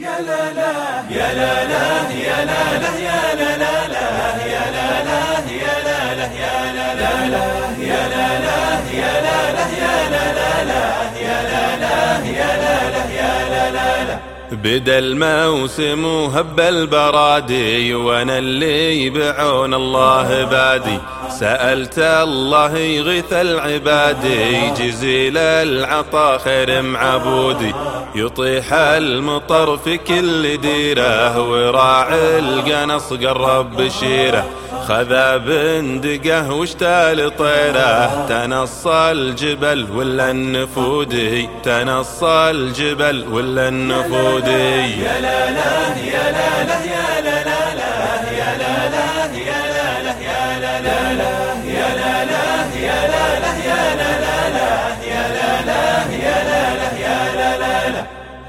يا لا لا يا لا لا يا لا لا يا لا لا يا لا لا يا لا لا يا لا لا بدا الموسم وهب البرادي وأنا اللي بعون الله بادي. سألت الله يغيث العباد جزيل العطا خير معبودي. يطيح المطر في كل ديرة وراعي القنص قرب بشيره خذا بندقه واشتال طيرة. تنص الجبل ولا النفودي. تنص الجبل ولا النفودي. يا لا لا يا لا لا يا لا لا يا لا لا يا لا لا يا لا لا يا لا لا يا لا لا يا لا لا يا لا لا يا لا لا يا لا لا لا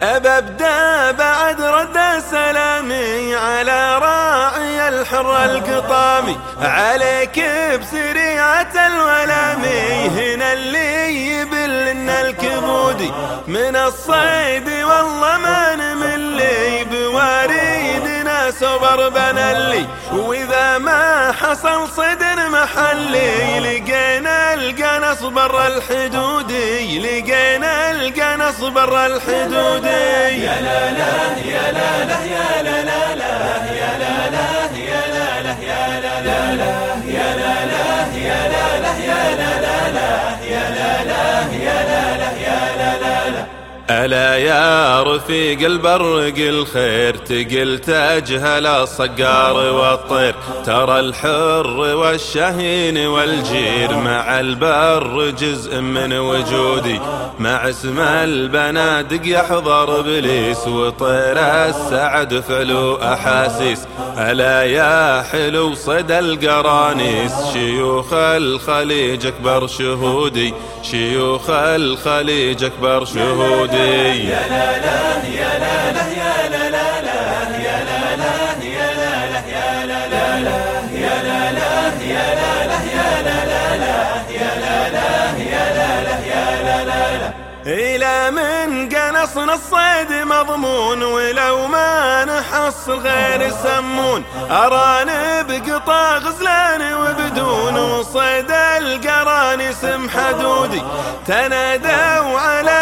أببدا بعد رد سلامي على راعي الحر القطامي عليك بسريعة الولامي. من الصيد والله ما نملي بواريدنا صبر بنلي وإذا ما حصل صدر محلي لقينا القنص برا الحدودي لقينا القنص برا الحدودي يا لا لا يا لا لا يا لا لا يا لا لا يا لا لا يا لا لا. ألا يا رفيق البرق الخير تقل تجهل الصقار والطير. ترى الحر والشهين والجير مع البر جزء من وجودي. مع اسم البنادق يحضر إبليس وطير السعد فعلو أحاسيس. ألا يا حلو صدى القرانيس شيوخ الخليج أكبر شهودي. شيوخ الخليج أكبر شهودي. يا لا لا يا لا لا يا لا لا لا يا لا لا يا لا لا يا لا لا يا لا لا يا لا لا يا لا لا يا لا لا يا لا لا يا لا لا إلى من قنصنا الصيد مضمون ولو ما نحصل غير سمون أراني بقطع غزلان وبدون وصيد القراني سم حدودي. تنادوا على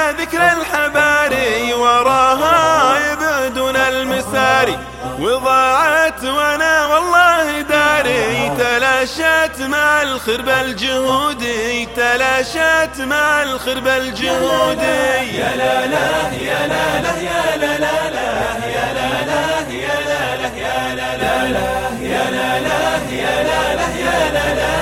وضاعت وأنا والله داري تلاشت مع الخرب الجهودي تلاشت مع الخرب الجهودي يا لا لا يا لا لا يا لا لا لا يا لا لا يا لا لا يا لا لا يا لا لا يا لا لا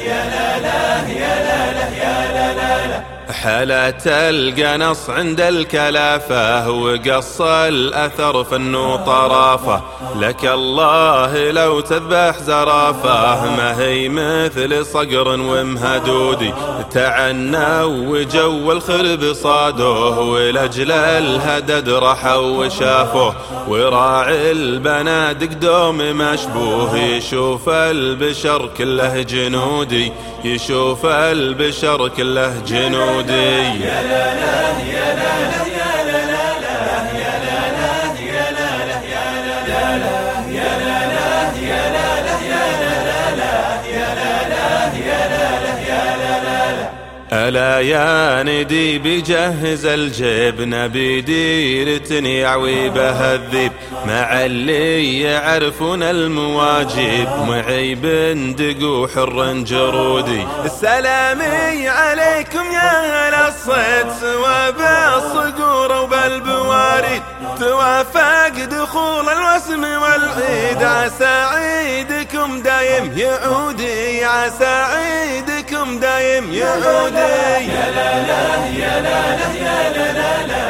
يا لا لا يا لا لا يا لا لا يا لا لا لا حلت القنص عند الكلافة وقص الأثر فن طرافة لك الله لو تذبح زرافة ما هي مثل صقر ومهدودي. تعنى وجو الخرب صادوه ولجل الهدد رحوا وشافوه. وراعي البنادق دوم مشبوه يشوف البشر كله جنودي. يشوف البشر كله جنودي. يا لا ألا يا ندي بجهز الجيب نبي ديرتني يعوي بها الذيب مع اللي يعرفون المواجب معي بندق وحر جرودي. السلامي عليكم يا أهل الصيد سوا بالصقور وبالبواريد توافق دخول الوسم والعيد عسى عيدكم دايم يعودي عسى عيدكم دايم يعودي يا لا لا يا لا لا يا لا لا لا.